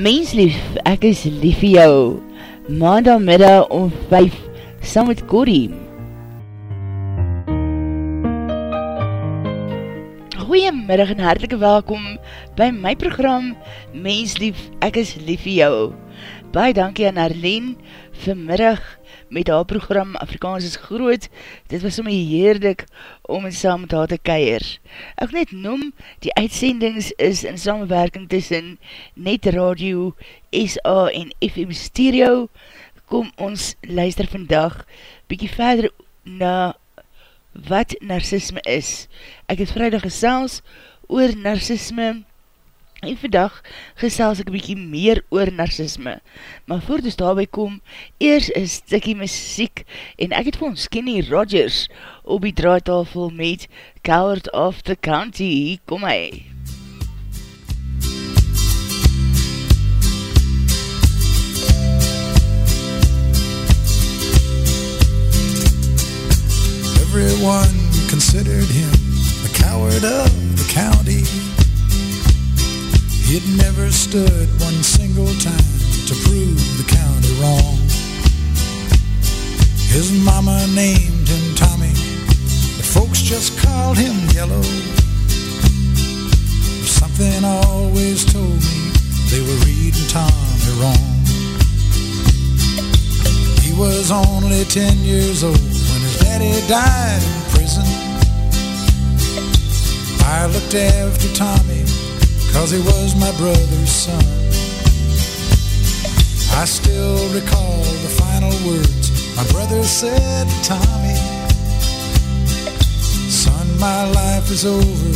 Menslief, ek is lief vir jou. Maandagmiddag om 5, saam met Corrie. Goeiemiddag en hartelike welkom by my program Menslief, ek is lief vir jou. Baie dankie aan Arlene vanmiddag met haar program Afrikaans is groot. Dit was om my heerlik om in saam met haar te keier. Ek net noem, die uitsendings is in samenwerking tussen Net Radio, SA en FM Stereo. Kom ons luister vandag bykie verder na wat narcisme is. Ek het vrijdag gesels oor narcisme En vandag gesels ek bykie meer oor narcisme. Maar voor dus daarby kom, eers is stikkie muziek en ek het vir ons Kenny Rogers op die draaitafel met Coward of the County. Kom hy. Everyone considered him the coward of the county. It never stood one single time to prove the county wrong. His mama named him Tommy, but folks just called him Yellow. Something always told me they were reading Tommy wrong. He was only ten years old when his daddy died in prison. I looked after Tommy Cause he was my brother's son. I still recall the final words My brother said to Tommy. Son, my life is over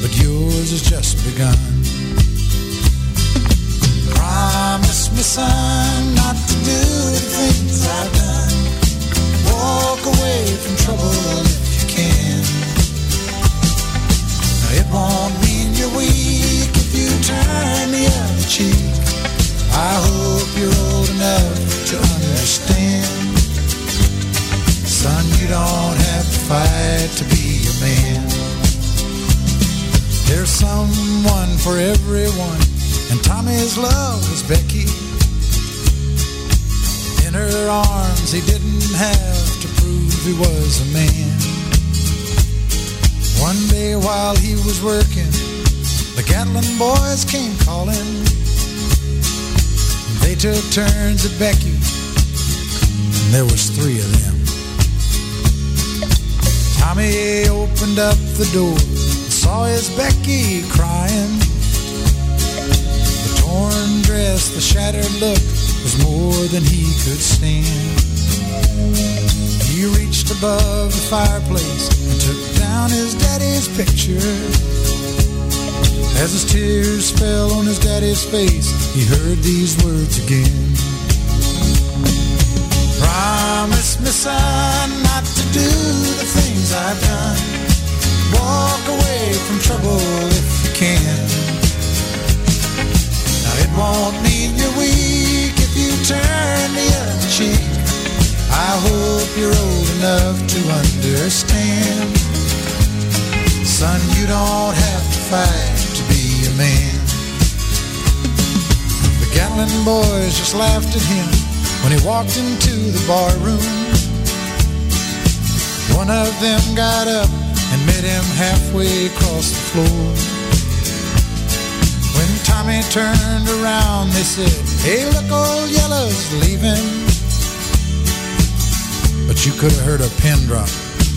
But yours has just begun. Promise me, son, not to do the things I've done. Walk away from trouble if you can. Now It won't mean you're weak if you turn the other cheek. I hope you're old enough to understand. Son, you don't have to fight to be a man. There's someone for everyone And Tommy's love was Becky. In her arms he didn't have to prove he was a man. One day while he was working Gatlin boys came calling. They took turns at Becky. And there was three of them. Tommy opened up the door And saw his Becky crying. The torn dress, the shattered look Was more than he could stand. He reached above the fireplace And took down his daddy's picture As his tears fell on his daddy's face He heard these words again. Promise me son not to do the things I've done. Walk away from trouble if you can. Now it won't mean you're weak if you turn the other cheek. I hope you're old enough to understand. Son, you don't have to fight man The Gatlin boys just laughed at him When he walked into the bar room. One of them got up And met him halfway across the floor. When Tommy turned around They said, hey look old Yellow's leaving. But you could have heard a pin drop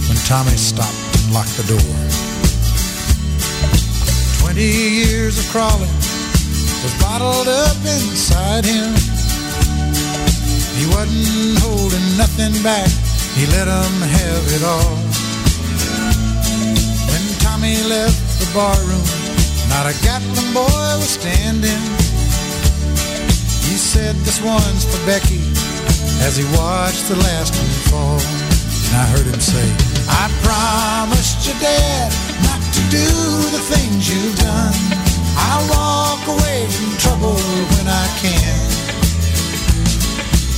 When Tommy stopped and locked the door Twenty years of crawling Was bottled up inside him. He wasn't holding nothing back. He let them have it all. When Tommy left the barroom Not a Gatlin boy was standing. He said this one's for Becky As he watched the last one fall. And I heard him say I promised your dad do the things you've done. I'll walk away from trouble when I can.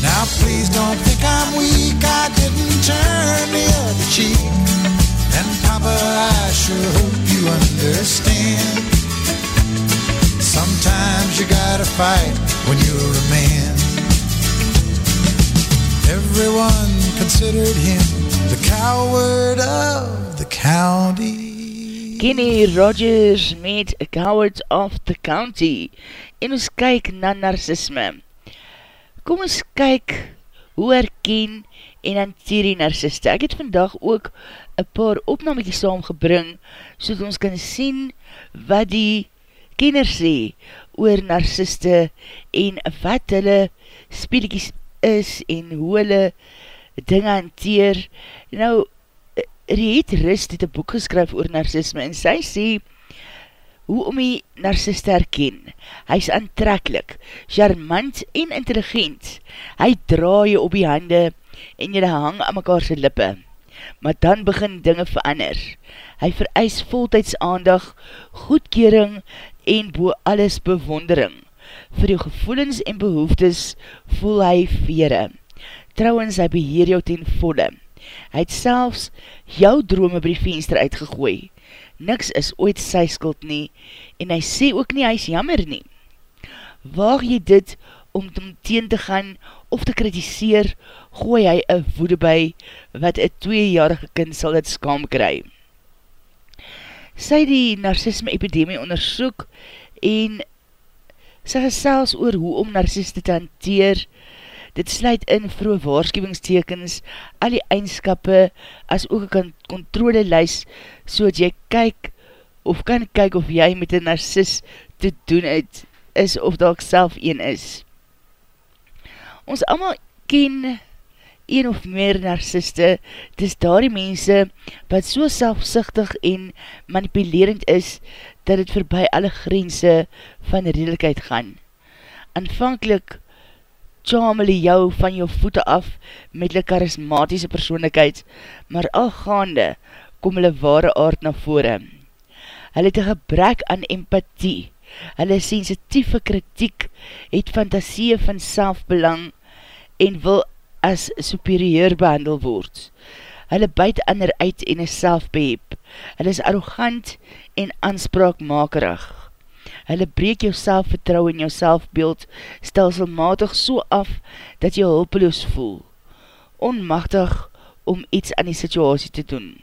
Now please don't think I'm weak. I didn't turn the other cheek. And Papa, I sure hope you understand. Sometimes you gotta fight when you're a man. Everyone considered him the coward of the county. Kenny Rogers met A Coward of the County en ons kyk na narcisme. Kom ons kyk hoe herken en hanteer die narciste. Ek het vandag ook een paar opnamekies saamgebring, so dat ons kan sien wat die kenner sê oor narciste en wat hulle speelikies is en hoe hulle dinge hanteer. Nou, Riet Rist het een boek geskryf oor narcisme en sy sê hoe om die narcist te herken. Hy is aantrekkelijk, charmant en intelligent. Hy draai op die hande en jy hang aan mekaar sy lippe. Maar dan begin dinge verander. Hy vereis voltijds aandag, goedkering en boe alles bewondering. Vir jou gevoelens en behoeftes voel hy vere. Trouwens, hy beheer jou ten volle. Hy het selfs jou drome by die venster uitgegooi. Niks is ooit sy skuld nie, en hy sê ook nie hy is jammer nie. Waag jy dit om om teen te gaan of te kritiseer, gooi hy een woede by, wat een tweejarige kind sal het skam kry. Sy die narcisme epidemie onderzoek en sy gesels oor hoe om narciste te hanteer, dit sluit in vroeg waarschuwingstekens, al die eindskappe, as ook een controle lys, so dat jy kyk, of kan kyk of jy met een narcist te doen het, is of dat ek self een is. Ons allemaal ken een of meer narciste, dis daar die mense wat so selfsichtig en manipulerend is, dat het voorbij alle grense van redelijkheid gaan. Aanvankelijk hulle jou van jou voete af met hulle charismatische persoonlijkheid, maar al gaande kom hulle ware aard na vore. Hulle het een gebrek aan empathie, hulle sensitieve kritiek, het fantasie van selfbelang en wil as superieur behandel word. Hulle buit ander uit en is selfbeheep. Hulle is arrogant en aanspraakmakerig. Hulle breek jou selfvertrouw en jou selfbeeld stelselmatig so af dat jy hulpeloos voel. Onmachtig om iets aan die situasie te doen.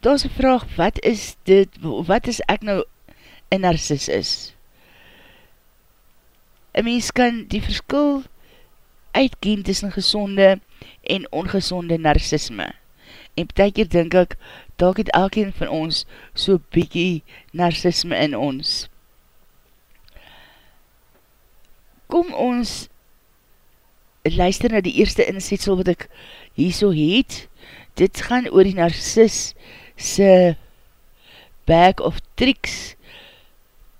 Daar is een vraag, wat is dit, wat is ek nou een narcis is? Een mens kan die verskil uitkien tussen gezonde en ongezonde narcisme. En betek hier denk ek, dat het elkeen van ons so bykie narcisme in ons. Kom ons luister na die eerste insetsel wat ek hier so heet. Dit gaan oor die narcis se bag of tricks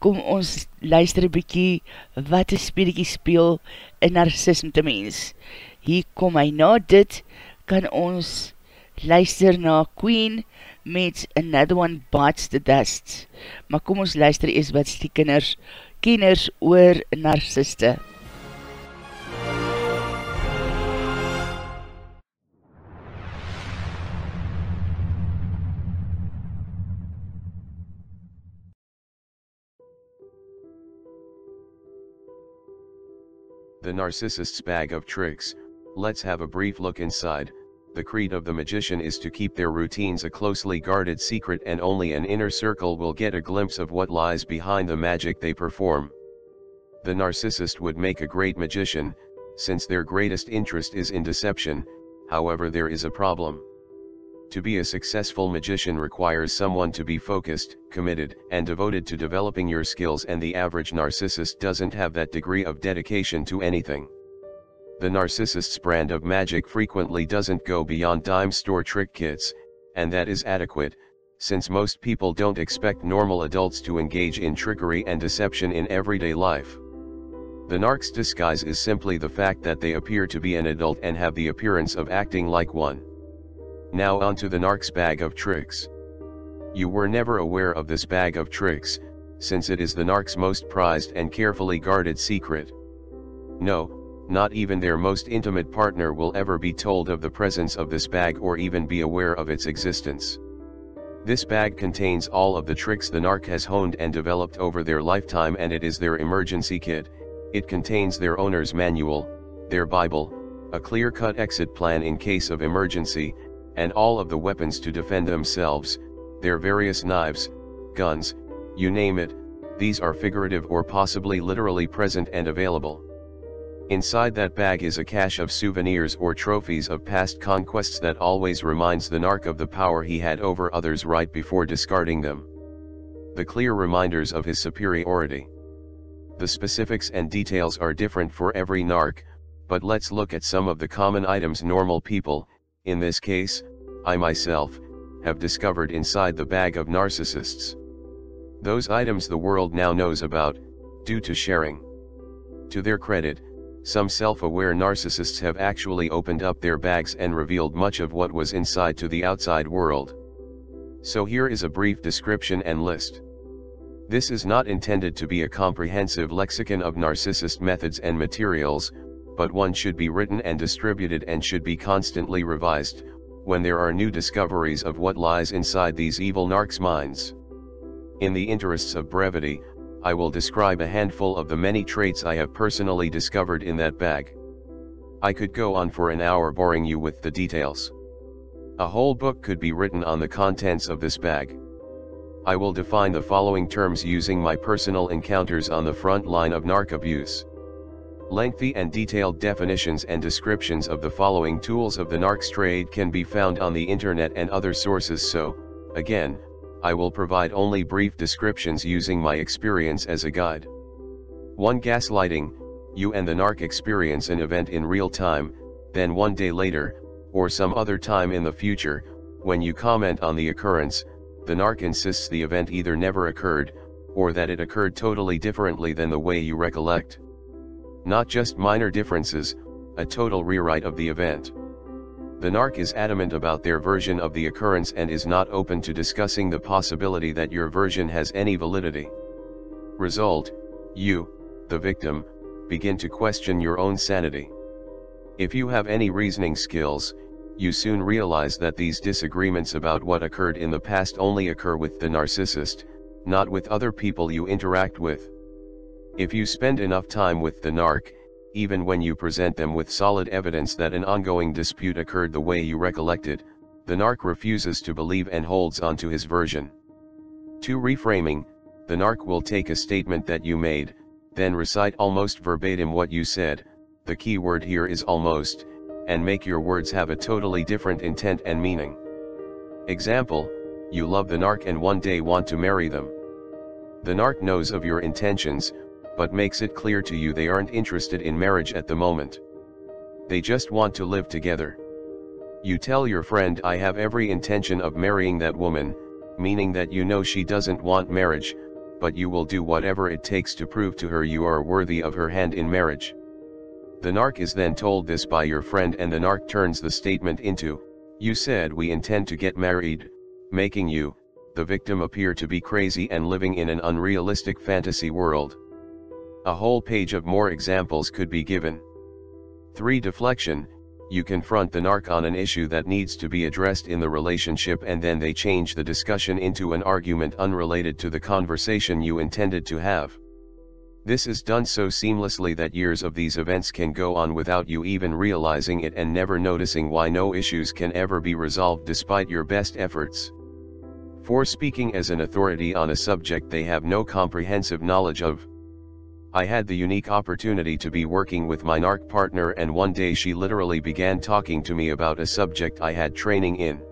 kom ons luister bykie wat een speeliekie speel in narcisme te mens. Hier kom hy na dit, kan ons luister na Queen met Another One Bites the Dust. Maar kom ons luister eers wat die kinders, kenners oor narciste. The Narcissist's Bag of Tricks, let's have a brief look inside. The creed of the magician is to keep their routines a closely guarded secret and only an inner circle will get a glimpse of what lies behind the magic they perform. The narcissist would make a great magician, since their greatest interest is in deception, however there is a problem. To be a successful magician requires someone to be focused, committed, and devoted to developing your skills and the average narcissist doesn't have that degree of dedication to anything. The narcissist's brand of magic frequently doesn't go beyond dime store trick kits, and that is adequate, since most people don't expect normal adults to engage in trickery and deception in everyday life. The narc's disguise is simply the fact that they appear to be an adult and have the appearance of acting like one. Now onto the narc's bag of tricks. You were never aware of this bag of tricks, since it is the narc's most prized and carefully guarded secret. No, not even their most intimate partner will ever be told of the presence of this bag or even be aware of its existence. This bag contains all of the tricks the narc has honed and developed over their lifetime and it is their emergency kit, it contains their owner's manual, their bible, a clear-cut exit plan in case of emergency, and all of the weapons to defend themselves, their various knives, guns, you name it, these are figurative or possibly literally present and available. Inside that bag is a cache of souvenirs or trophies of past conquests that always reminds the narc of the power he had over others right before discarding them. The clear reminders of his superiority. The specifics and details are different for every narc, but let's look at some of the common items normal people, in this case, I myself, have discovered inside the bag of narcissists. Those items the world now knows about, due to sharing. To their credit, some self-aware narcissists have actually opened up their bags and revealed much of what was inside to the outside world. So here is a brief description and list. This is not intended to be a comprehensive lexicon of narcissist methods and materials, but one should be written and distributed and should be constantly revised, when there are new discoveries of what lies inside these evil narcs' minds. In the interests of brevity, I will describe a handful of the many traits I have personally discovered in that bag. I could go on for an hour boring you with the details. A whole book could be written on the contents of this bag. I will define the following terms using my personal encounters on the front line of narc abuse. Lengthy and detailed definitions and descriptions of the following tools of the narcs trade can be found on the internet and other sources so, again, I will provide only brief descriptions using my experience as a guide. 1. Gaslighting, you and the narc experience an event in real time, then one day later, or some other time in the future, when you comment on the occurrence, the narc insists the event either never occurred, or that it occurred totally differently than the way you recollect. Not just minor differences, a total rewrite of the event. The narc is adamant about their version of the occurrence and is not open to discussing the possibility that your version has any validity. Result, you, the victim, begin to question your own sanity. If you have any reasoning skills, you soon realize that these disagreements about what occurred in the past only occur with the narcissist, not with other people you interact with. If you spend enough time with the narc, even when you present them with solid evidence that an ongoing dispute occurred the way you recollected, the narc refuses to believe and holds on to his version. To reframing, the narc will take a statement that you made, then recite almost verbatim what you said, the key word here is almost, and make your words have a totally different intent and meaning. Example, you love the narc and one day want to marry them. The narc knows of your intentions, but makes it clear to you they aren't interested in marriage at the moment. They just want to live together. You tell your friend I have every intention of marrying that woman, meaning that you know she doesn't want marriage, but you will do whatever it takes to prove to her you are worthy of her hand in marriage. The narc is then told this by your friend and the narc turns the statement into, you said we intend to get married, making you, the victim appear to be crazy and living in an unrealistic fantasy world. A whole page of more examples could be given. 3. Deflection, you confront the narc on an issue that needs to be addressed in the relationship and then they change the discussion into an argument unrelated to the conversation you intended to have. This is done so seamlessly that years of these events can go on without you even realizing it and never noticing why no issues can ever be resolved despite your best efforts. 4. Speaking as an authority on a subject they have no comprehensive knowledge of. I had the unique opportunity to be working with my NARC partner and one day she literally began talking to me about a subject I had training in.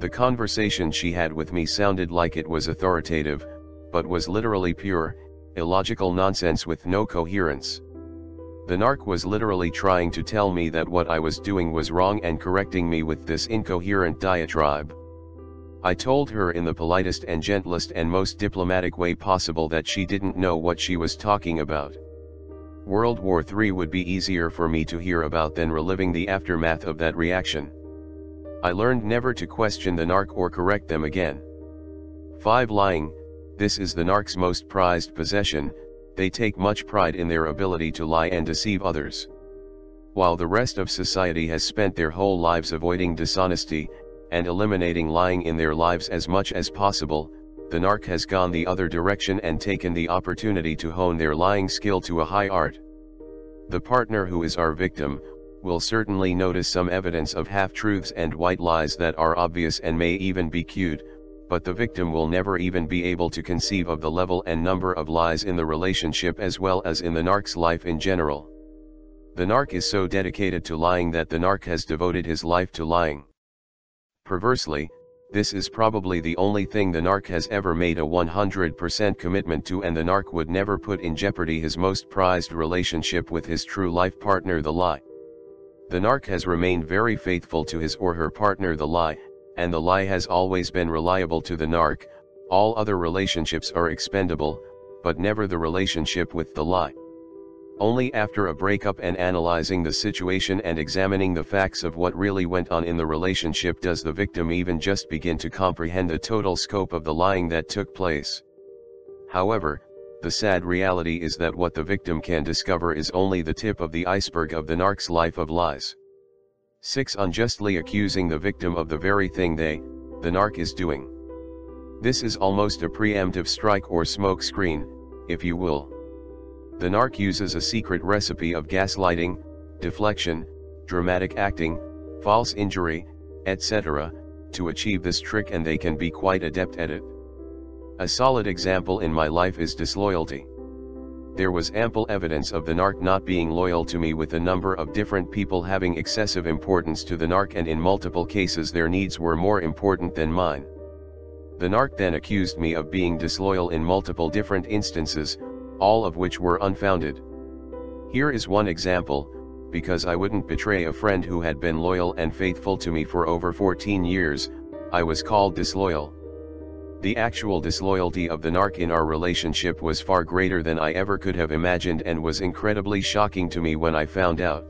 The conversation she had with me sounded like it was authoritative, but was literally pure, illogical nonsense with no coherence. The narc was literally trying to tell me that what I was doing was wrong and correcting me with this incoherent diatribe. I told her in the politest and gentlest and most diplomatic way possible that she didn't know what she was talking about. World War III would be easier for me to hear about than reliving the aftermath of that reaction. I learned never to question the narc or correct them again. 5. Lying, this is the narc's most prized possession, they take much pride in their ability to lie and deceive others. While the rest of society has spent their whole lives avoiding dishonesty, and eliminating lying in their lives as much as possible, the narc has gone the other direction and taken the opportunity to hone their lying skill to a high art. The partner who is our victim, will certainly notice some evidence of half-truths and white lies that are obvious and may even be cute, but the victim will never even be able to conceive of the level and number of lies in the relationship as well as in the narc's life in general. The narc is so dedicated to lying that the narc has devoted his life to lying. Perversely, this is probably the only thing the narc has ever made a 100% commitment to and the narc would never put in jeopardy his most prized relationship with his true life partner the lie. The narc has remained very faithful to his or her partner the lie, and the lie has always been reliable to the narc, all other relationships are expendable, but never the relationship with the lie. Only after a breakup and analyzing the situation and examining the facts of what really went on in the relationship does the victim even just begin to comprehend the total scope of the lying that took place. However, the sad reality is that what the victim can discover is only the tip of the iceberg of the narc's life of lies. 6. Unjustly accusing the victim of the very thing they, the narc is doing. This is almost a preemptive strike or smoke screen, if you will. The narc uses a secret recipe of gaslighting, deflection, dramatic acting, false injury, etc., to achieve this trick and they can be quite adept at it. A solid example in my life is disloyalty. There was ample evidence of the narc not being loyal to me with a number of different people having excessive importance to the narc and in multiple cases their needs were more important than mine. The narc then accused me of being disloyal in multiple different instances, all of which were unfounded. Here is one example, because I wouldn't betray a friend who had been loyal and faithful to me for over 14 years, I was called disloyal. The actual disloyalty of the narc in our relationship was far greater than I ever could have imagined and was incredibly shocking to me when I found out.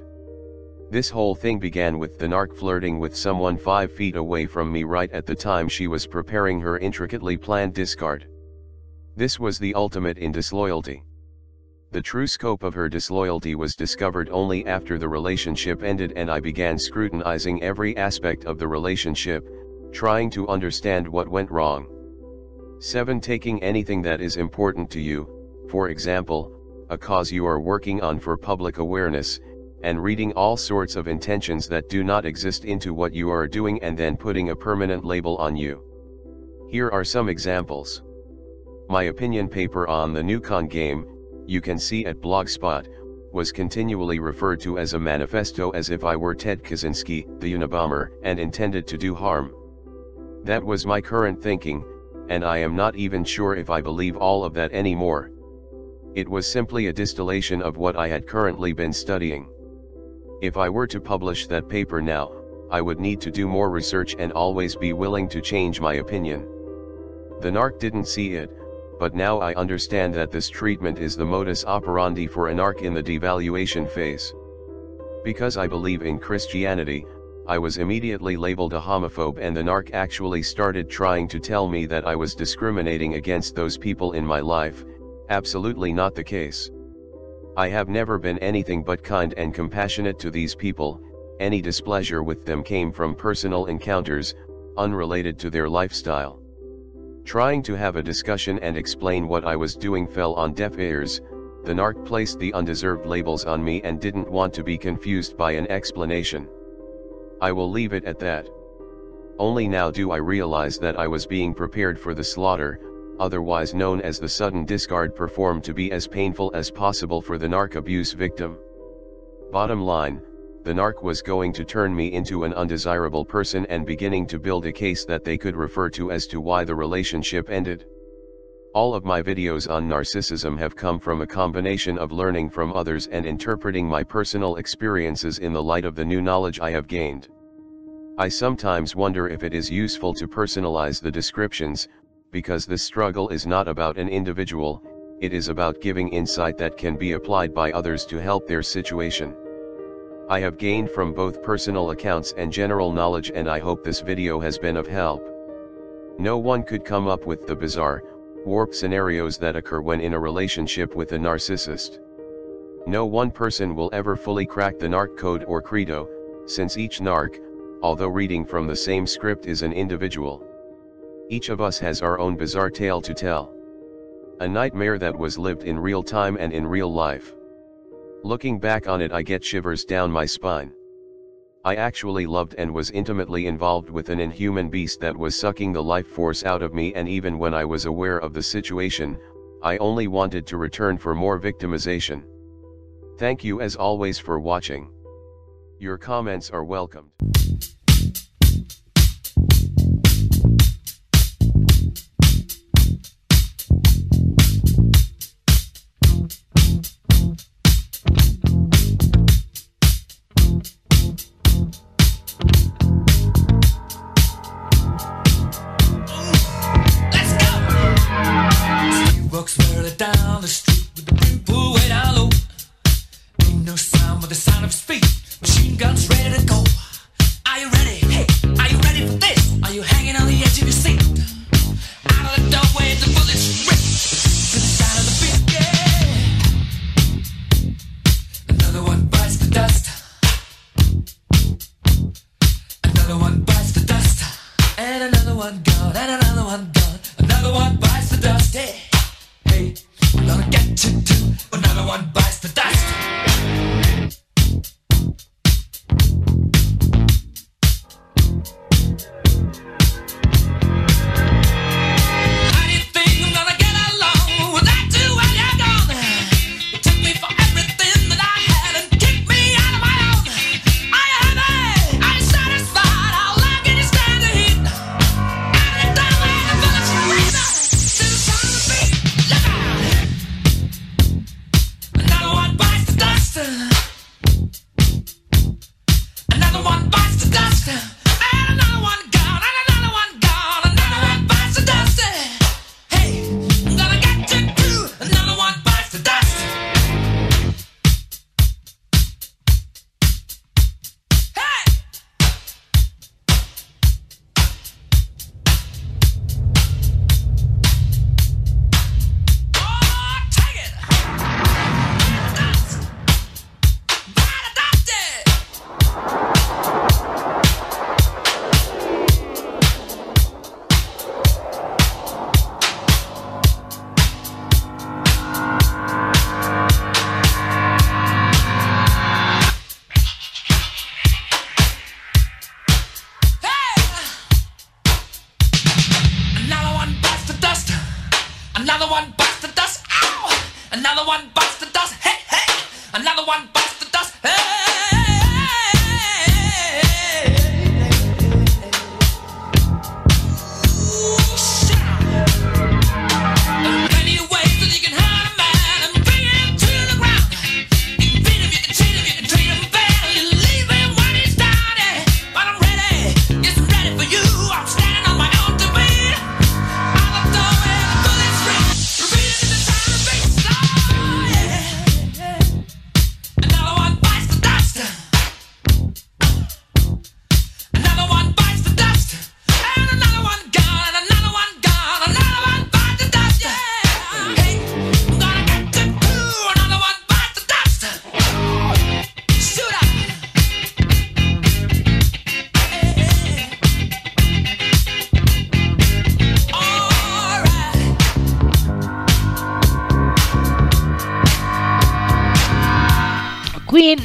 This whole thing began with the narc flirting with someone 5 feet away from me right at the time she was preparing her intricately planned discard. This was the ultimate in disloyalty. The true scope of her disloyalty was discovered only after the relationship ended and I began scrutinizing every aspect of the relationship, trying to understand what went wrong. 7. Taking anything that is important to you, for example, a cause you are working on for public awareness, and reading all sorts of intentions that do not exist into what you are doing and then putting a permanent label on you. Here are some examples. My opinion paper on the Newcon game, you can see at Blogspot, was continually referred to as a manifesto as if I were Ted Kaczynski, the Unabomber, and intended to do harm. That was my current thinking, and I am not even sure if I believe all of that anymore. It was simply a distillation of what I had currently been studying. If I were to publish that paper now, I would need to do more research and always be willing to change my opinion. The narc didn't see it, but now I understand that this treatment is the modus operandi for an arc in the devaluation phase. Because I believe in Christianity, I was immediately labeled a homophobe and the narc actually started trying to tell me that I was discriminating against those people in my life, absolutely not the case. I have never been anything but kind and compassionate to these people, any displeasure with them came from personal encounters, unrelated to their lifestyle. Trying to have a discussion and explain what I was doing fell on deaf ears, the narc placed the undeserved labels on me and didn't want to be confused by an explanation. I will leave it at that. Only now do I realize that I was being prepared for the slaughter, otherwise known as the sudden discard performed to be as painful as possible for the narc abuse victim. Bottom line, the narc was going to turn me into an undesirable person and beginning to build a case that they could refer to as to why the relationship ended. All of my videos on narcissism have come from a combination of learning from others and interpreting my personal experiences in the light of the new knowledge I have gained. I sometimes wonder if it is useful to personalize the descriptions, because this struggle is not about an individual, it is about giving insight that can be applied by others to help their situation. I have gained from both personal accounts and general knowledge and I hope this video has been of help. No one could come up with the bizarre, warped scenarios that occur when in a relationship with a narcissist. No one person will ever fully crack the narc code or credo, since each narc, although reading from the same script is an individual. Each of us has our own bizarre tale to tell. A nightmare that was lived in real time and in real life. Looking back on it I get shivers down my spine. I actually loved and was intimately involved with an inhuman beast that was sucking the life force out of me and even when I was aware of the situation, I only wanted to return for more victimization. Thank you as always for watching. Your comments are welcomed.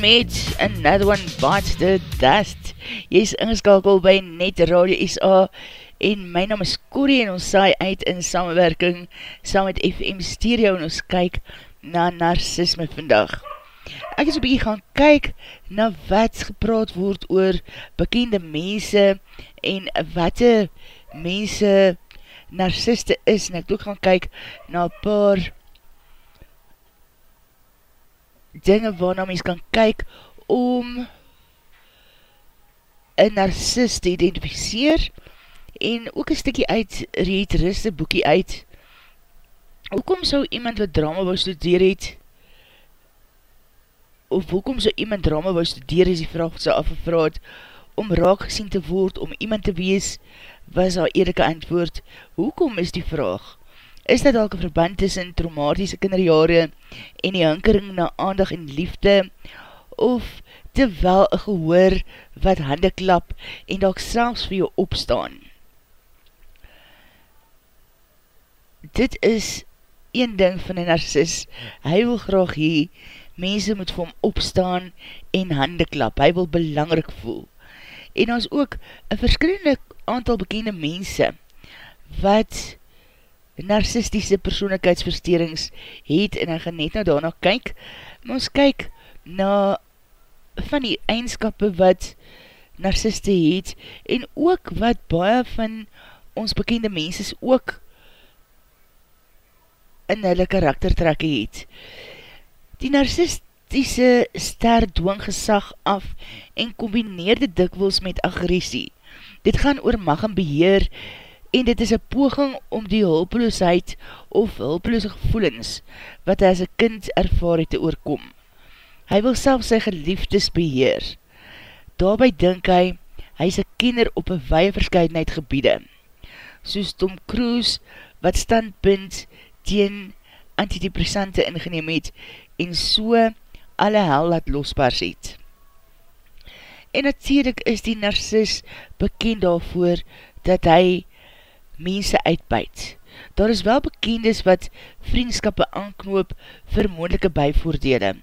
Queen met Another One Bites the Dust. Jy is ingeskakel by Net Radio SA en my naam is Corrie en ons saai uit in samenwerking saam met FM Stereo en ons kyk na narcisme vandag. Ek is op hier gaan kyk na wat gepraat word oor bekende mense en wat mense narciste is en ek ook gaan kyk na paar dinge waarna mens kan kyk om een narcist te identificeer en ook een stikkie uit reed riste boekie uit. Hoekom sou iemand wat drama wou studeer het of hoekom sou iemand drama wou studeer is die vraag sy afgevraad om raak gesien te word om iemand te wees was haar eerlijke antwoord. Hoekom is die vraag is dit ook een verband tussen traumatische kinderjare en die hinkering na aandag en liefde, of te wel een gehoor wat hande klap en dat selfs vir jou opstaan. Dit is een ding van een narcis, hy wil graag hee, mense moet vir hom opstaan en hande klap, hy wil belangrik voel. En ons ook een verskillende aantal bekende mense, wat narcistische persoonlijkheidsversterings het, en hy gaan net nou daarna kyk, maar ons kyk na van die eigenskappe wat narciste het, en ook wat baie van ons bekende mense ook in hulle karaktertrekke het. Die narcistische ster dwing gesag af en combineer dit dikwils met agressie. Dit gaan oor mag en beheer en dit is een poging om die hulpeloosheid of hulpeloose gevoelens wat hy as een kind ervaar het te oorkom. Hy wil self sy geliefdes beheer. Daarby dink hy, hy is een kenner op een weie verscheidenheid gebiede. Soos Tom Cruise, wat standpunt teen antidepressante ingeneem het en so alle hel laat losbaars het. En natuurlijk is die narcis bekend daarvoor dat hy mense uitbuit. Daar is wel bekendes wat vriendskappe aanknoop vir moendelike bijvoordele.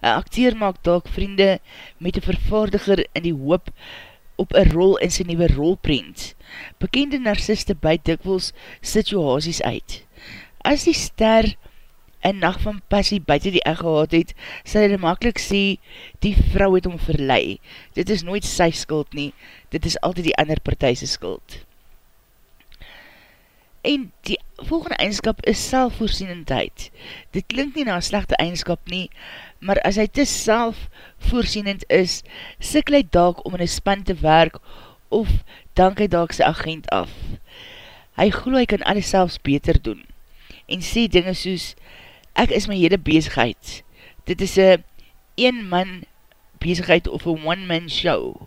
Een acteur maak dalk vriende met een vervaardiger in die hoop op een rol in sy nieuwe rolprint. Bekende narciste buit dikwels situasies uit. As die ster een nacht van passie buiten die eg gehad het, sal hy makkelijk sê, die vrou het om verlei. Dit is nooit sy skuld nie, dit is altyd die ander partijse skuld. En die volgende eigenskap is selfvoorzienendheid. Dit klink nie na een slechte eigenskap nie, maar as hy te selfvoorzienend is, sikkel hy daak om in een span te werk, of dank hy daak sy agent af. Hy glo hy kan alles selfs beter doen, en sê dinge soos, ek is my hele bezigheid. Dit is een een man bezigheid of een one man show.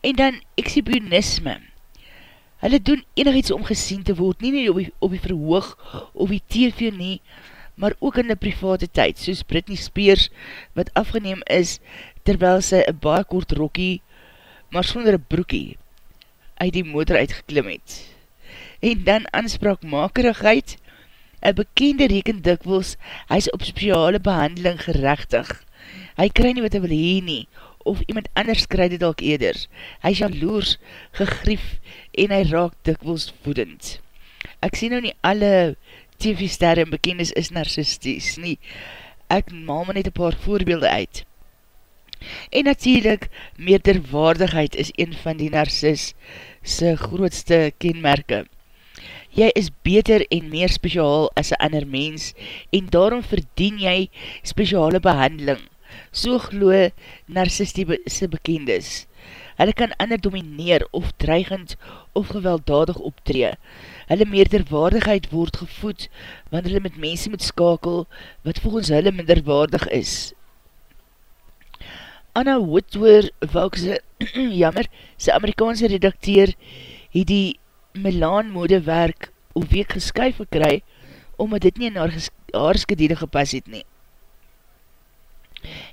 En dan exhibitionisme hulle doen enig iets om gesien te word, nie nie op die, op die verhoog, op die TV nie, maar ook in die private tyd, soos Britney Spears, wat afgeneem is, terwyl sy een baie kort rokkie, maar sonder een broekie, uit die motor uitgeklim het. En dan aanspraakmakerigheid, een bekende reken dikwels, hy is op speciale behandeling gerechtig. Hy krij nie wat hy wil heen nie, of iemand anders kry dit ook eerder. Hy is jaloers, gegrief en hy raak dikwels voedend. Ek sien nou nie alle TV-sterre en bekendes is narcisties nie. Ek maal my net een paar voorbeelde uit. En natuurlijk, meerderwaardigheid is een van die narcis sy grootste kenmerke. Jy is beter en meer speciaal as een ander mens en daarom verdien jy speciale behandeling so glo narcistische bekendes. Hulle kan ander domineer of dreigend of gewelddadig optree. Hulle meerderwaardigheid word gevoed wanneer hulle met mense moet skakel wat volgens hulle minderwaardig is. Anna Woodward, welke sy, jammer, sy Amerikaanse redakteer, het die Milaan modewerk op week geskyf gekry, omdat dit nie in haar, haar skedede gepas het nie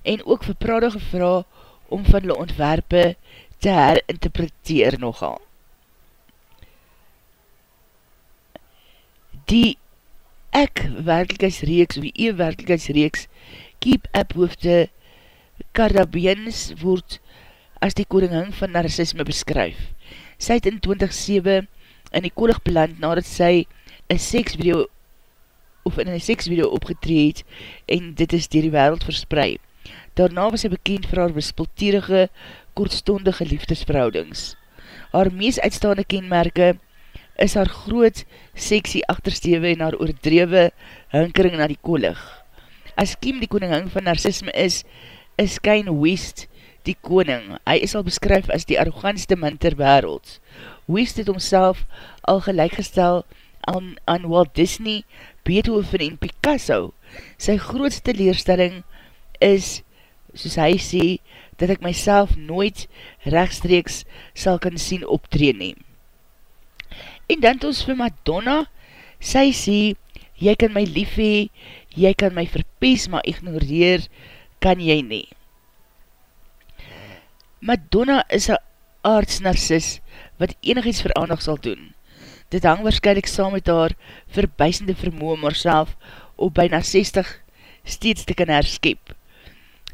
en ook vir Prada gevra om van hulle ontwerpe te herinterpreteer nogal. Die ek werkelijkheidsreeks of die ee werkelijkheidsreeks Keep Up hoofde Karabiens word as die koningin van narcisme beskryf. Sy het in 2007 in die konig beland nadat sy een seksvideo of in een seksvideo opgetreed en dit is dier die wereld verspreid. Daarna was sy bekend vir haar bespultierige, kortstondige liefdesverhoudings. Haar mees uitstaande kenmerke is haar groot, seksie achterstewe en haar oordrewe hinkering na die kolig. As Kim die koningin van narcisme is, is Kane West die koning. Hy is al beskryf as die arrogantste man ter wereld. West het homself al gelijkgestel aan, aan Walt Disney, Beethoven en Picasso. Sy grootste leerstelling is soos hy sê, dat ek myself nooit rechtstreeks sal kan sien optree neem. En dan het ons vir Madonna, sy sê, jy kan my lief hee, jy kan my verpees, maar ignoreer, kan jy nie. Madonna is een aardsnarcis wat enig iets vir aandag sal doen. Dit hang waarschijnlijk saam met haar verbuisende vermoe om haarself op bijna 60 steeds te kan herskep.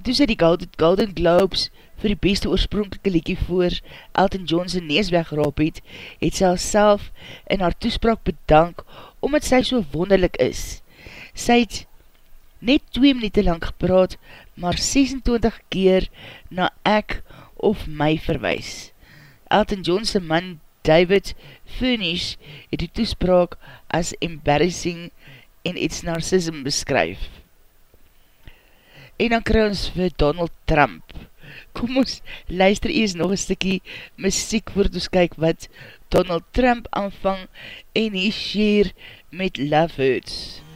Toe sy die Golden, Golden Globes vir die beste oorspronkelike liekie voor Elton John sy nees wegraap het, het sy self in haar toespraak bedank omdat sy so wonderlik is. Sy het net 2 minuut lang gepraat, maar 26 keer na ek of my verwijs. Elton John sy man David Furnish het die toespraak as embarrassing en iets narcissism beskryf en dan kry ons vir Donald Trump. Kom ons luister eers nog een stikkie muziek voor ons kyk wat Donald Trump aanvang en hy share met Love Hurts. share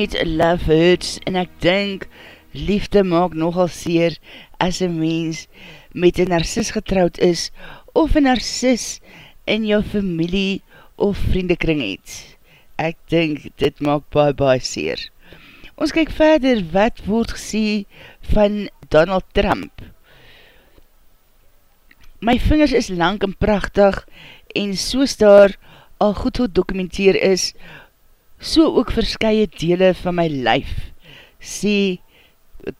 met Love Hurts en ek dink liefde maak nogal seer as een mens met een narcis getrouwd is of een narcis in jou familie of vriendekring het. Ek dink dit maak baie baie seer. Ons kyk verder wat word gesê van Donald Trump. My vingers is lang en prachtig en soos daar al goed gedokumenteer is, so ook verskye dele van my lyf, sê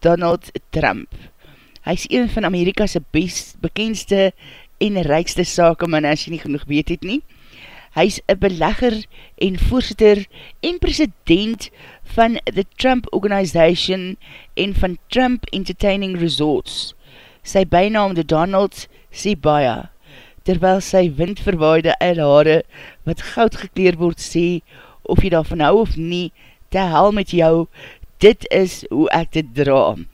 Donald Trump. Hy is een van Amerika's best bekendste en rijkste sakeman, as jy nie genoeg weet het nie. Hy is een belegger en voorzitter en president van the Trump Organization en van Trump Entertaining Resorts. Sy bijnaam de Donald sê baie, terwyl sy windverwaarde eilhaare wat goud gekleer word sê, of jy daarvan hou of nie, te hel met jou, dit is hoe ek dit draam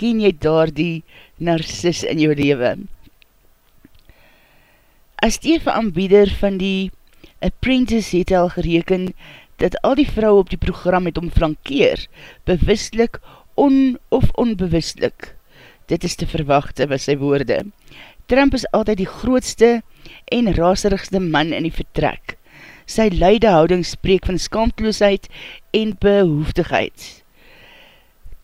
ken jy daar die narcis in jou leven? As die even aanbieder van die apprentice het al gereken dat al die vrou op die program het omflankeer, bewustlik on of onbewustlik. Dit is te verwachte was sy woorde. Trump is altyd die grootste en raserigste man in die vertrek. Sy luide houding spreek van skaamtloosheid en behoeftigheid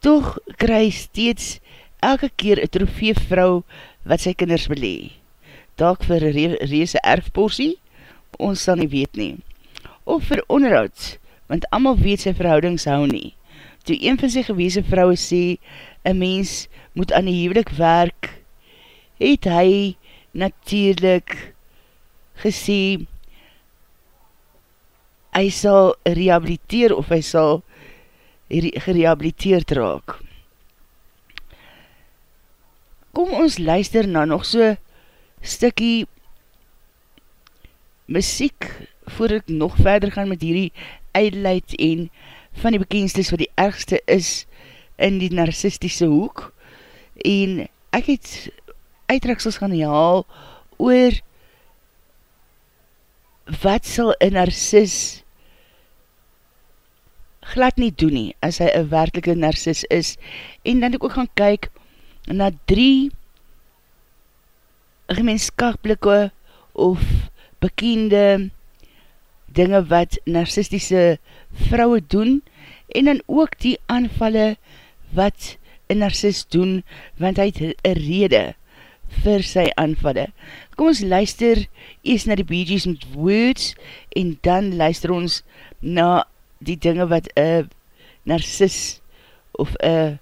toch kry steeds elke keer een trofee vrou wat sy kinders belee. Daak vir een reese erfporsie, ons sal nie weet nie. Of vir onderhoud, want amal weet sy verhoudings hou nie. Toe een van sy geweese vrouwe sê, een mens moet aan die hevelik werk, het hy natuurlijk gesê, hy sal rehabiliteer of hy sal gerehabiliteerd raak. Kom ons luister na nog so stikkie muziek voor ek nog verder gaan met hierdie eideleid en van die bekendstes wat die ergste is in die narcistische hoek en ek het uitreksels gaan haal oor wat sal een narcis glad nie doen nie, as hy een werkelike narcis is, en dan ek ook gaan kyk na drie gemeenskaplike of bekende dinge wat narcistische vrouwe doen, en dan ook die aanvalle wat een narcis doen, want hy het een rede vir sy aanvalle. Kom ons luister eers na die Bee Gees met Words, en dan luister ons na die dinge wat een narcis of een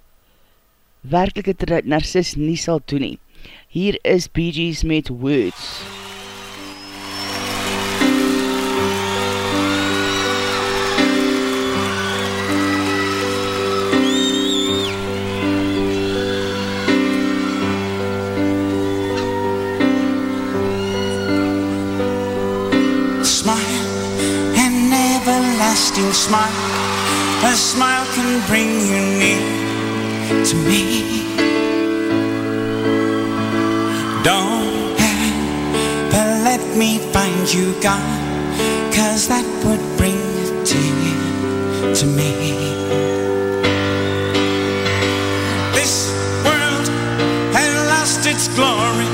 werkelike narcis nie sal doen nie. Hier is Bee Gees met Words. Lasting smile. A smile can bring you near to me. Don't ever let me find you gone, cause that would bring a tear to me. This world has lost its glory.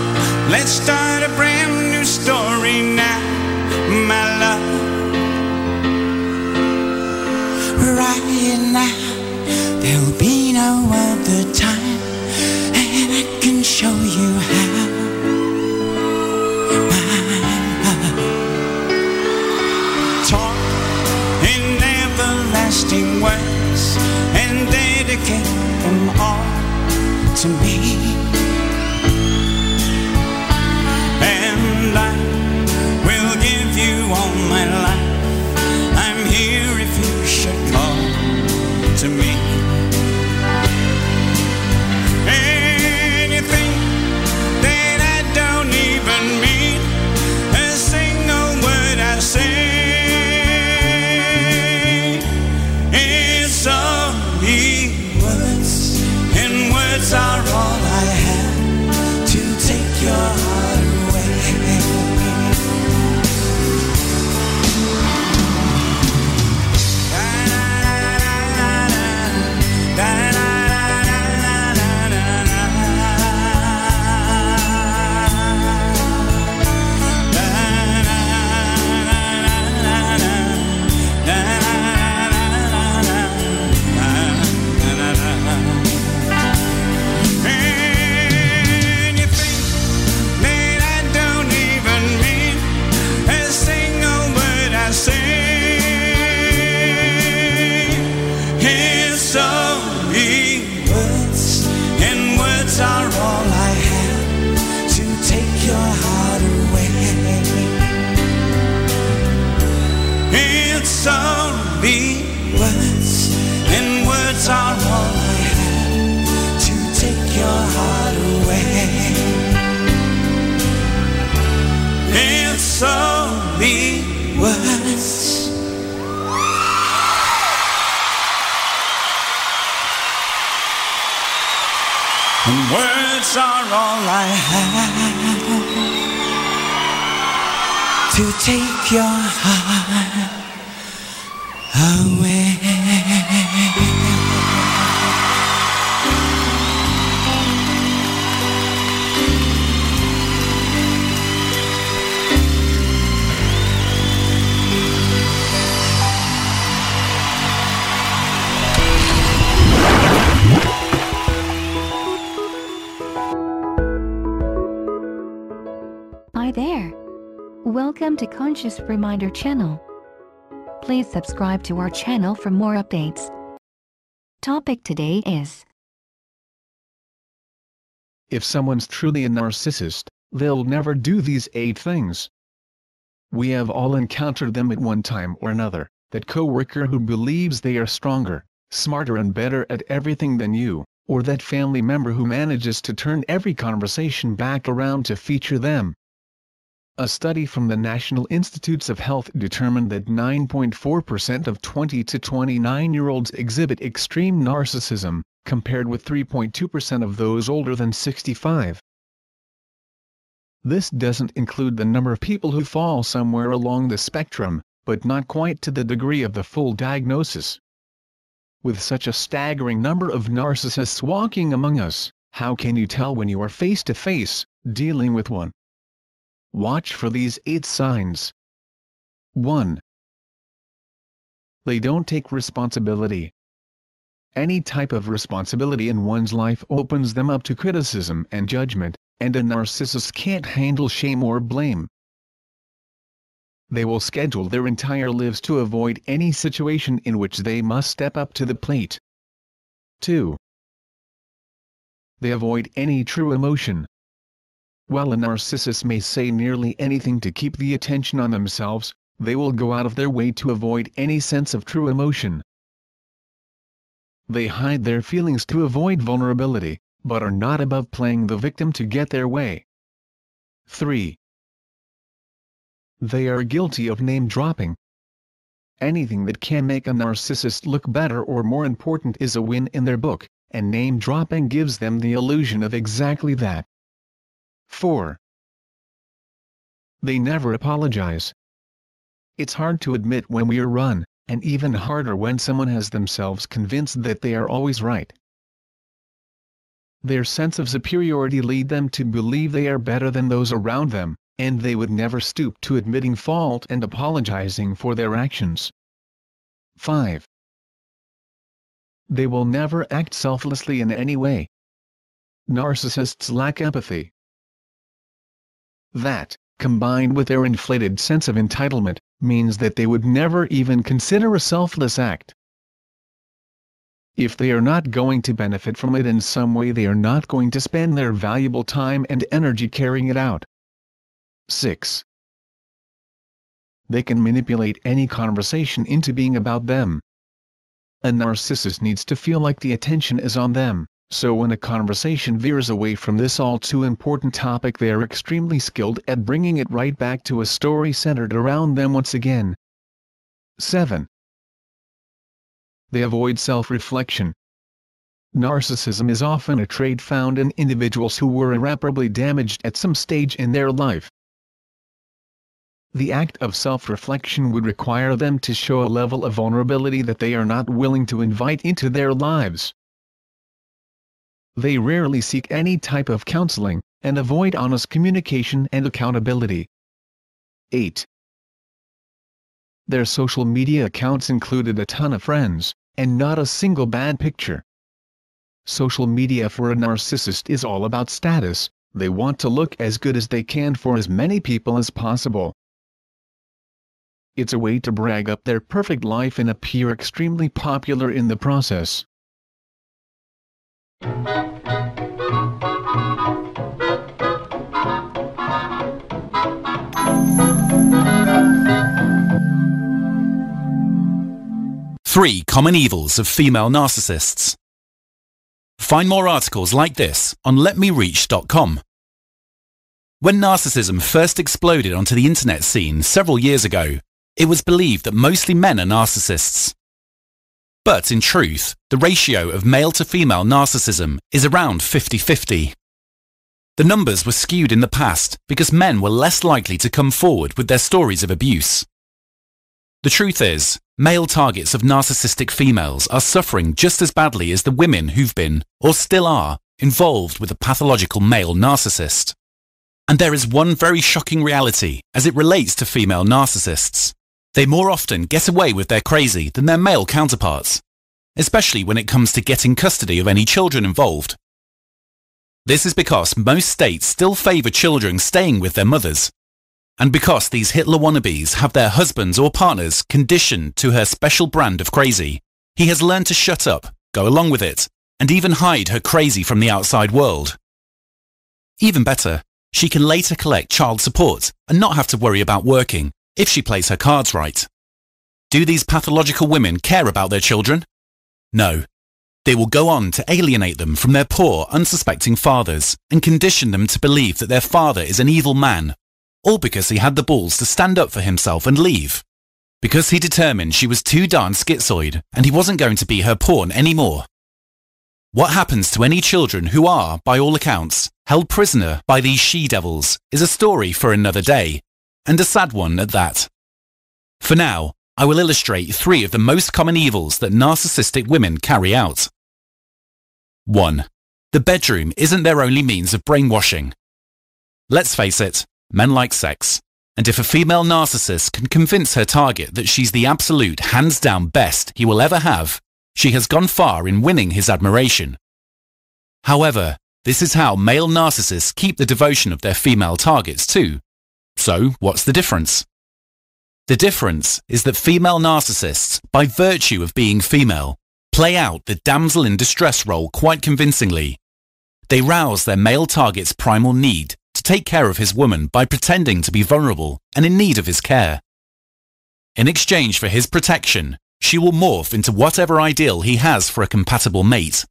Let's start a brand new story now, now. There'll be no other time, and I can show you how. To take your heart Reminder channel. Please subscribe to our channel for more updates. Topic today is If someone's truly a narcissist, they'll never do these eight things. We have all encountered them at one time or another, that coworker who believes they are stronger, smarter and better at everything than you, or that family member who manages to turn every conversation back around to feature them. A study from the National Institutes of Health determined that 9.4% of 20 to 29 year olds exhibit extreme narcissism, compared with 3.2% of those older than 65. This doesn't include the number of people who fall somewhere along the spectrum, but not quite to the degree of the full diagnosis. With such a staggering number of narcissists walking among us, how can you tell when you are face to face, dealing with one? Watch for these eight signs. 1. They don't take responsibility. Any type of responsibility in one's life opens them up to criticism and judgment, and a narcissist can't handle shame or blame. They will schedule their entire lives to avoid any situation in which they must step up to the plate. 2. They avoid any true emotion. While a narcissist may say nearly anything to keep the attention on themselves, they will go out of their way to avoid any sense of true emotion. They hide their feelings to avoid vulnerability, but are not above playing the victim to get their way. 3. They are guilty of name dropping. Anything that can make a narcissist look better or more important is a win in their book, and name dropping gives them the illusion of exactly that. 4. They never apologize. It's hard to admit when we are run, and even harder when someone has themselves convinced that they are always right. Their sense of superiority lead them to believe they are better than those around them, and they would never stoop to admitting fault and apologizing for their actions. 5. They will never act selflessly in any way. Narcissists lack empathy. That, combined with their inflated sense of entitlement, means that they would never even consider a selfless act. If they are not going to benefit from it in some way they are not going to spend their valuable time and energy carrying it out. 6. They can manipulate any conversation into being about them. A narcissist needs to feel like the attention is on them, so when a conversation veers away from this all too important topic they are extremely skilled at bringing it right back to a story centered around them once again. 7. They avoid self-reflection. Narcissism is often a trait found in individuals who were irreparably damaged at some stage in their life. The act of self-reflection would require them to show a level of vulnerability that they are not willing to invite into their lives. They rarely seek any type of counseling, and avoid honest communication and accountability. 8. Their social media accounts included a ton of friends, and not a single bad picture. Social media for a narcissist is all about status, they want to look as good as they can for as many people as possible. It's a way to brag up their perfect life and appear extremely popular in the process. Three Common Evils of Female Narcissists. Find more articles like this on letmereach.com. When narcissism first exploded onto the internet scene several years ago, it was believed that mostly men are narcissists. But in truth, the ratio of male to female narcissism is around 50-50. The numbers were skewed in the past because men were less likely to come forward with their stories of abuse. The truth is, male targets of narcissistic females are suffering just as badly as the women who've been, or still are, involved with a pathological male narcissist. And there is one very shocking reality as it relates to female narcissists. They more often get away with their crazy than their male counterparts, especially when it comes to getting custody of any children involved. This is because most states still favour children staying with their mothers, and because these Hitler wannabes have their husbands or partners conditioned to her special brand of crazy, he has learned to shut up, go along with it, and even hide her crazy from the outside world. Even better, she can later collect child support and not have to worry about working if she plays her cards right. Do these pathological women care about their children? No. They will go on to alienate them from their poor, unsuspecting fathers and condition them to believe that their father is an evil man, all because he had the balls to stand up for himself and leave. Because he determined she was too darn schizoid and he wasn't going to be her pawn anymore. What happens to any children who are, by all accounts, held prisoner by these she-devils is a story for another day, and a sad one at that. For now, I will illustrate three of the most common evils that narcissistic women carry out. 1. The bedroom isn't their only means of brainwashing. Let's face it, men like sex, and if a female narcissist can convince her target that she's the absolute hands down best he will ever have, she has gone far in winning his admiration. However, this is how male narcissists keep the devotion of their female targets too. So, what's the difference? The difference is that female narcissists, by virtue of being female, play out the damsel in distress role quite convincingly. They rouse their male target's primal need to take care of his woman by pretending to be vulnerable and in need of his care. In exchange for his protection, she will morph into whatever ideal he has for a compatible mate.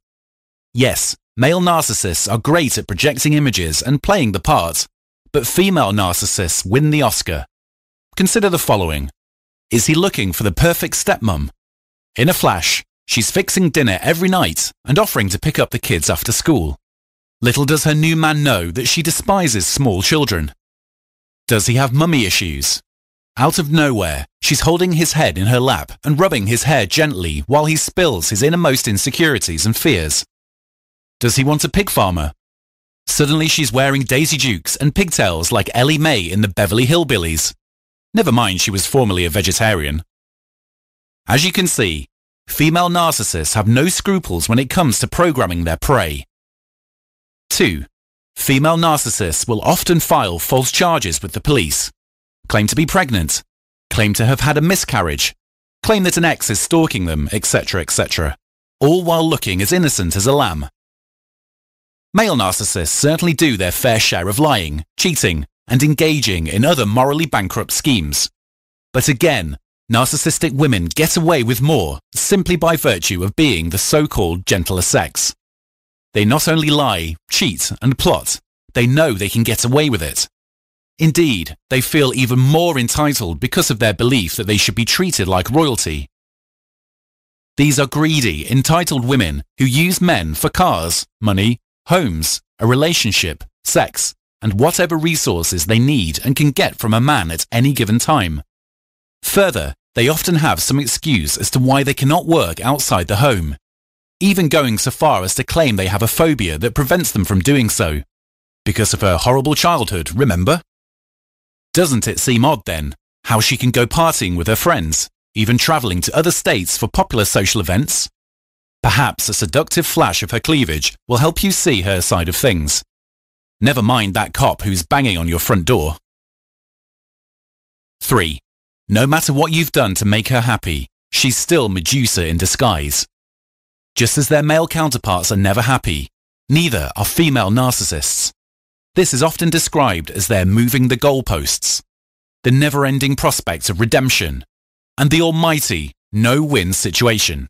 Yes, male narcissists are great at projecting images and playing the part, but female narcissists win the Oscar. Consider the following. Is he looking for the perfect stepmom? In a flash, she's fixing dinner every night and offering to pick up the kids after school. Little does her new man know that she despises small children. Does he have mummy issues? Out of nowhere, she's holding his head in her lap and rubbing his hair gently while he spills his innermost insecurities and fears. Does he want a pig farmer? Suddenly she's wearing Daisy Dukes and pigtails like Ellie Mae in the Beverly Hillbillies. Never mind she was formerly a vegetarian. As you can see, female narcissists have no scruples when it comes to programming their prey. 2. Female narcissists will often file false charges with the police claim to be pregnant, claim to have had a miscarriage, claim that an ex is stalking them, etc., etc., all while looking as innocent as a lamb. Male narcissists certainly do their fair share of lying, cheating, and engaging in other morally bankrupt schemes. But again, narcissistic women get away with more simply by virtue of being the so-called gentler sex. They not only lie, cheat, and plot, they know they can get away with it. Indeed, they feel even more entitled because of their belief that they should be treated like royalty. These are greedy, entitled women who use men for cars, money, homes, a relationship, sex, and whatever resources they need and can get from a man at any given time. Further, they often have some excuse as to why they cannot work outside the home, even going so far as to claim they have a phobia that prevents them from doing so. Because of her horrible childhood, remember? Doesn't it seem odd then, how she can go partying with her friends, even travelling to other states for popular social events? Perhaps a seductive flash of her cleavage will help you see her side of things. Never mind that cop who's banging on your front door. 3. No matter what you've done to make her happy, she's still Medusa in disguise. Just as their male counterparts are never happy, neither are female narcissists. This is often described as their moving the goalposts, the never-ending prospect of redemption, and the almighty no-win situation.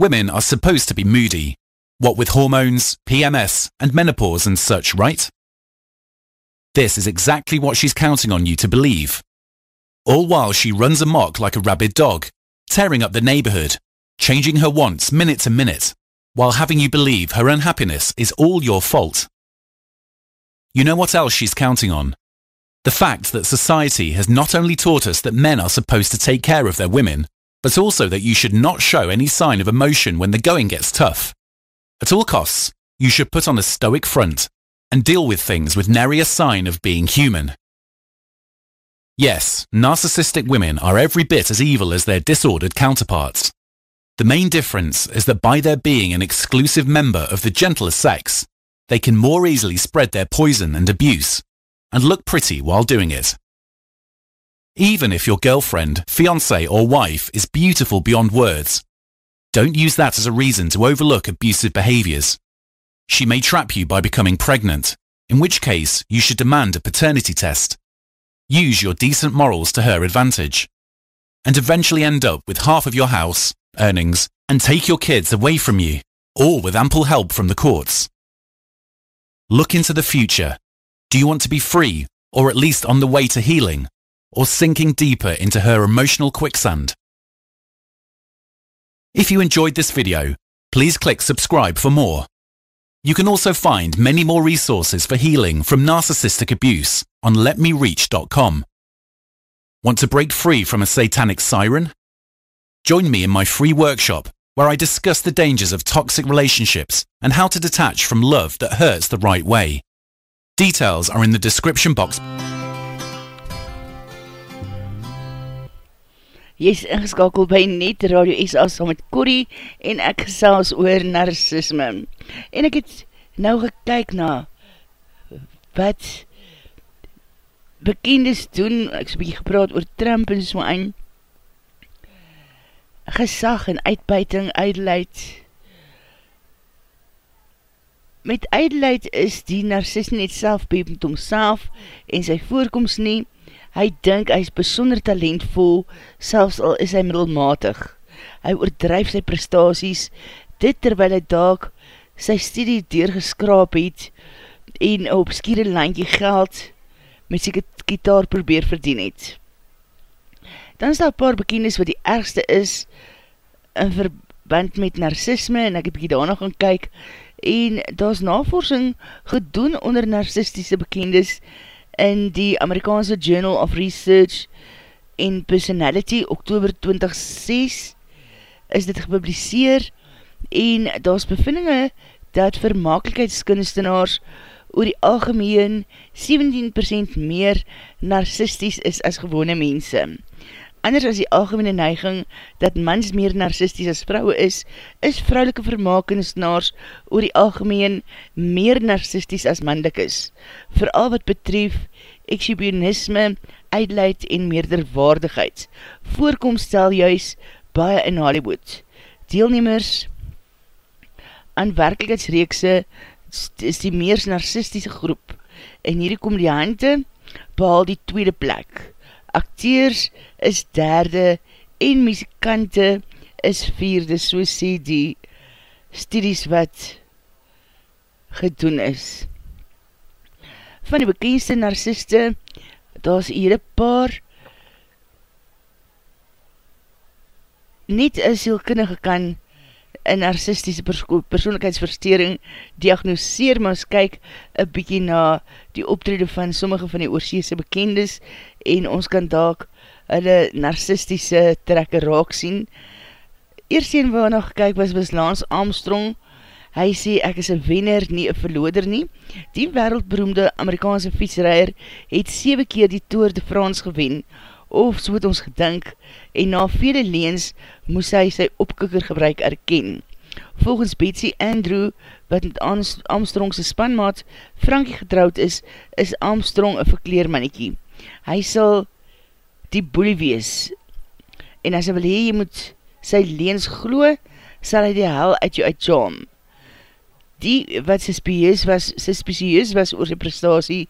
Women are supposed to be moody, what with hormones, PMS, and menopause and such, right? This is exactly what she's counting on you to believe. All while she runs amok like a rabid dog, tearing up the neighbourhood, changing her wants minute to minute, while having you believe her unhappiness is all your fault. You know what else she's counting on? The fact that society has not only taught us that men are supposed to take care of their women, but also that you should not show any sign of emotion when the going gets tough. At all costs, you should put on a stoic front and deal with things with nary a sign of being human. Yes, narcissistic women are every bit as evil as their disordered counterparts. The main difference is that by their being an exclusive member of the gentler sex, they can more easily spread their poison and abuse, and look pretty while doing it. Even if your girlfriend, fiance, or wife is beautiful beyond words, don't use that as a reason to overlook abusive behaviours. She may trap you by becoming pregnant, in which case you should demand a paternity test. Use your decent morals to her advantage, and eventually end up with half of your house, earnings, and take your kids away from you, all with ample help from the courts. Look into the future. Do you want to be free, or at least on the way to healing, or sinking deeper into her emotional quicksand? If you enjoyed this video, please click subscribe for more. You can also find many more resources for healing from narcissistic abuse on letmereach.com. Want to break free from a satanic siren? Join me in my free workshop where I discuss the dangers of toxic relationships and how to detach from love that hurts the right way. Details are in the description box. Jy is ingeskakel by Net Radio SA saam met Corrie en ek gesels oor narcissisme. En ek het nou gekyk na wat bekendes doen, ek is bykie gepraat oor Trump en so aan, gesag en uitbuiting uitleid. Met uitleid is die narcist net self bebend omself en sy voorkomst nie, Hy dink hy is besonder talentvol, selfs al is hy middelmatig. Hy oordrijf sy prestaties, dit terwyl hy daak sy studie deurgeskraap het en een opskiere landje geld met sy gitaar probeer verdien het. Dan is daar paar bekendis wat die ergste is in verband met narcisme en ek heb hier daarna gaan kyk en daar is navorsing gedoen onder narcistische bekendis in die Amerikaanse Journal of Research and Personality, oktober 2006, is dit gepubliseer en daar is bevindinge dat vermakelijkheidskunstenaars oor die algemeen 17% meer narcisties is as gewone mense. Anders as die algemene neiging dat mans meer narcisties as vrouwe is, is vrouwelike vermaakensnaars oor die algemeen meer narcisties as manlik is. Vooral wat betref exhibitionisme, uitleid en meerderwaardigheid. Voorkom stel juist baie in Hollywood. Deelnemers aan werkelijkheidsreekse is die meers narcistische groep en hierdie komediante behaal die tweede plek acteurs is derde en muzikante is vierde, so sê die studies wat gedoen is. Van die bekendste narciste, daar is hier een paar net een sielkundige kan een narcistische perso persoonlijkheidsverstering diagnoseer, maar ons kyk een bykie na die optrede van sommige van die oorseese bekendes en ons kan daak hulle narcistische trekke raak sien. Eerst een waar nog gekyk was, was Lance Armstrong. Hy sê ek is een wenner, nie een verloder nie. Die wereldberoemde Amerikaanse fietsreier het 7 keer die Tour de France gewen, of so het ons gedink, en na vele leens moes hy sy opkikker gebruik erken. Volgens Betsy Andrew, wat met Armstrongse spanmaat Frankie getrouwd is, is Armstrong een verkleermannetjie. Hy sal die boelie wees, en as hy wil hee, jy moet sy leens glo, sal hy die hel uit jou uitjaam. Die wat suspieus was, suspieus was oor sy prestatie,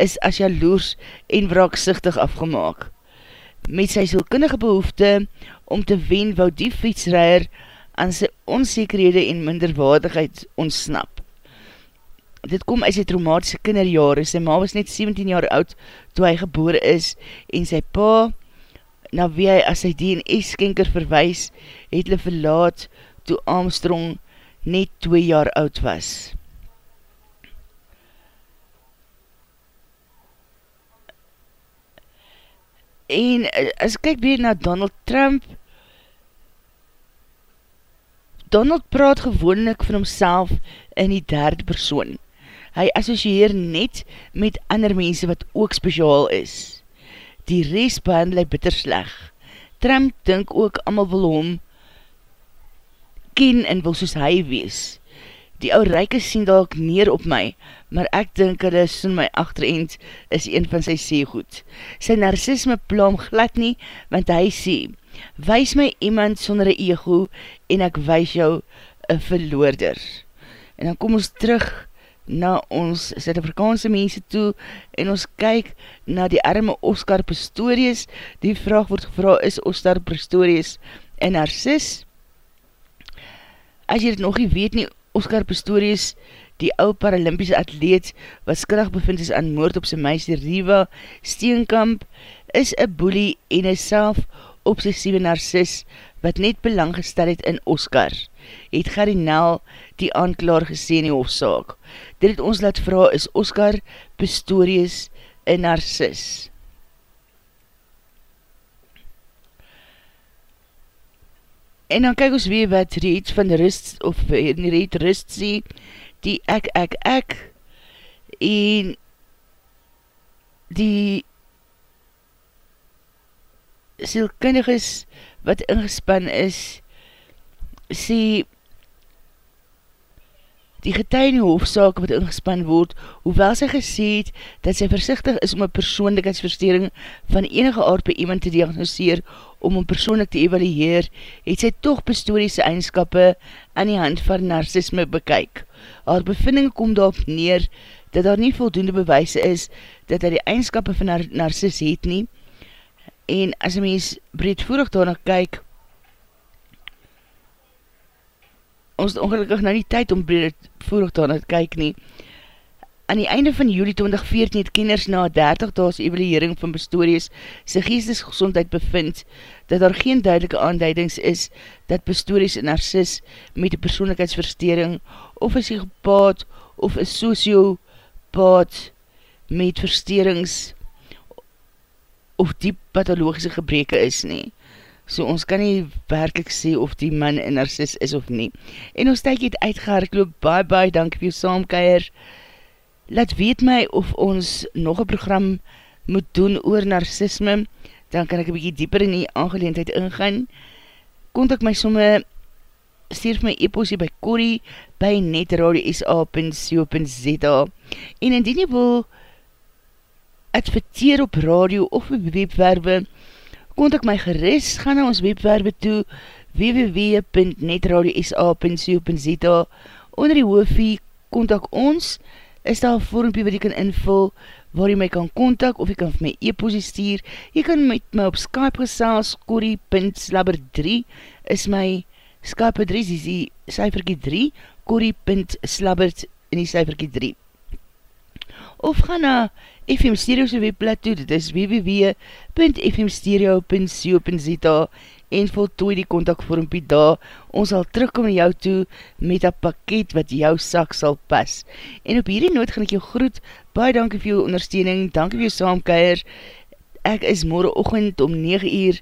is as jaloers en wraaksichtig afgemaak met sy sielkundige behoefte om te wen wou die fietsreier aan sy onzekerhede en minderwaardigheid ontsnap. Dit kom uit sy traumatische kinderjare, sy ma was net 17 jaar oud toe hy geboor is en sy pa na wie hy as sy DNS-skenker verwijs, het hulle verlaat toe Armstrong net 2 jaar oud was. En eh, as kyk weer na Donald Trump, Donald praat gewoonlik van homself in die derde persoon. Hy associeer net met ander mense wat ook speciaal is. Die rest behandel hy bitter sleg. Trump dink ook amal wil hom ken en wil soos hy wees. Die ou reike sien dalk neer op my, maar ek dink hulle soen my achterend is een van sy sê goed. Sy narcisme plaam glad nie, want hy sê, wys my iemand sonder een ego en ek wys jou een verloorder. En dan kom ons terug na ons Zuid-Afrikaanse mense toe en ons kyk na die arme Oscar Pistorius. Die vraag word gevra, is Oscar Pistorius een narcis? As jy dit nog nie weet nie, Oscar Pistorius, die ou Paralympiese atleet, wat skillig bevind is aan moord op sy meisje Riva Steenkamp, is een boelie en een self obsessieve narcis, wat net belang gestel het in Oscar, het Gary Nel die aanklaar gesê in die hofzaak. Dit het ons laat vraag, is Oscar Pistorius een narcis? En dan kyk ons weer wat reed van rust, of reed rust sê, die ek, ek, ek, en die sielkundiges wat ingespan is, sê, die getuie in hoofdzaak wat ingespan word, hoewel sy gesê het, dat sy versichtig is om een persoonlikheidsverstering van enige aard by iemand te diagnoseer, om om persoonlik te evalueer, het sy toch bestoriese eigenskappe aan die hand van narcisme bekyk. Haar bevinding kom daarop neer, dat daar nie voldoende bewijse is, dat hy die eigenskappe van haar narcis het nie, en as een mens breedvoerig daarna kyk, ons het ongelukkig nou nie tyd om breedvoerig daarna te kyk nie, Aan die einde van juli 2014 het kenners na 30 daas evaluering van Pistorius sy geestesgezondheid bevind dat daar geen duidelike aanduidings is dat Pistorius een narcis met een persoonlijkheidsverstering of een psychopaat of een sociopaat met versterings of diep pathologische gebreke is nie. So ons kan nie werkelijk sê of die man een narcis is of nie. En ons tyk het uitgehaard loop, bye bye, dank vir jou saamkeier, laat weet my of ons nog een program moet doen oor narcisme, dan kan ek een bykie dieper in die aangeleendheid ingaan. Kontak my somme, stuur my e-postie by Corrie, by netradio.sa.co.za en indien jy wil adverteer op radio of op webwerwe, kontak my geris, ga na ons webwerwe toe, www.netradio.sa.co.za onder die hoofie, kontak ons, is daar een vormpie wat jy kan invul, waar jy my kan kontak, of jy kan vir my e-posie stuur, jy kan met my op Skype gesels, corrie.slabber3, is my Skype adres, is die cijferkie 3, corrie.slabbert in die cijferkie 3. Of ga na FM Stereo's webblad toe, dit is www.fmstereo.co.za en voltooi die contactvormpie daar. Ons sal terugkom na jou toe met een pakket wat jou sak sal pas. En op hierdie noot gaan ek jou groet. Baie dankie vir jou ondersteuning, dankie vir jou saamkeier. Ek is morgen ochend om 9 uur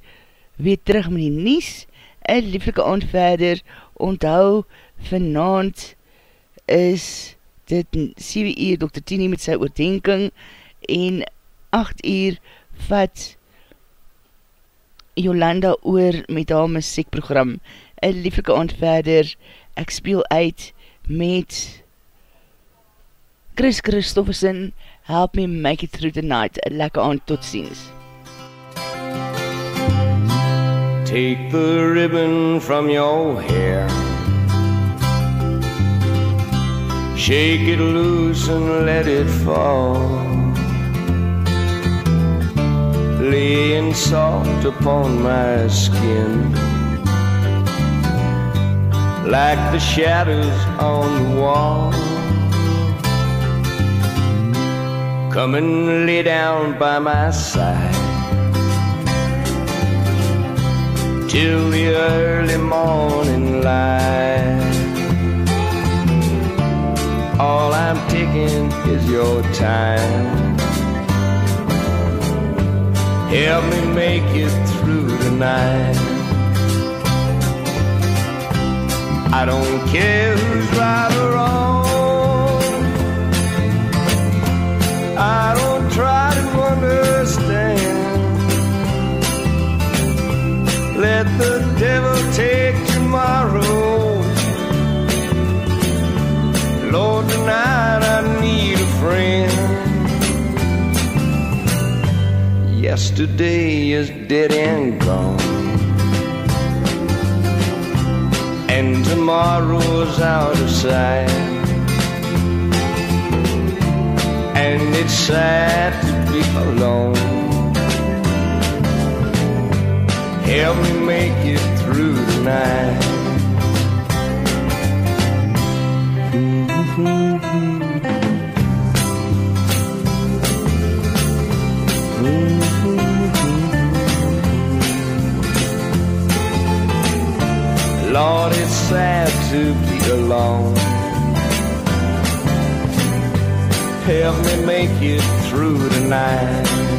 weer terug met die nies. Een lieflike aand verder. Onthou, vanavond is dit 7 uur Dr. Tini met sy oordenking en 8 uur vat Jolanda oor met haar muziekprogram. Een lieflike aand verder, ek speel uit met Chris Christofferson, Help Me Make It Through the Night. Een lekker aand, tot ziens. Take the ribbon from your hair Shake it loose and let it fall. Laying soft upon my skin. Like the shadows on the wall. Come and lay down by my side. Till the early morning light. All I'm taking is your time. Help me make it through the night. I don't care who's right or wrong. I don't try to understand. Let the devil take tomorrow. Lord, tonight I need a friend. Yesterday is dead and gone. And tomorrow's out of sight. And it's sad to be alone. Help me make it through the night. Lord, it's sad to be alone. Help me make it through the night.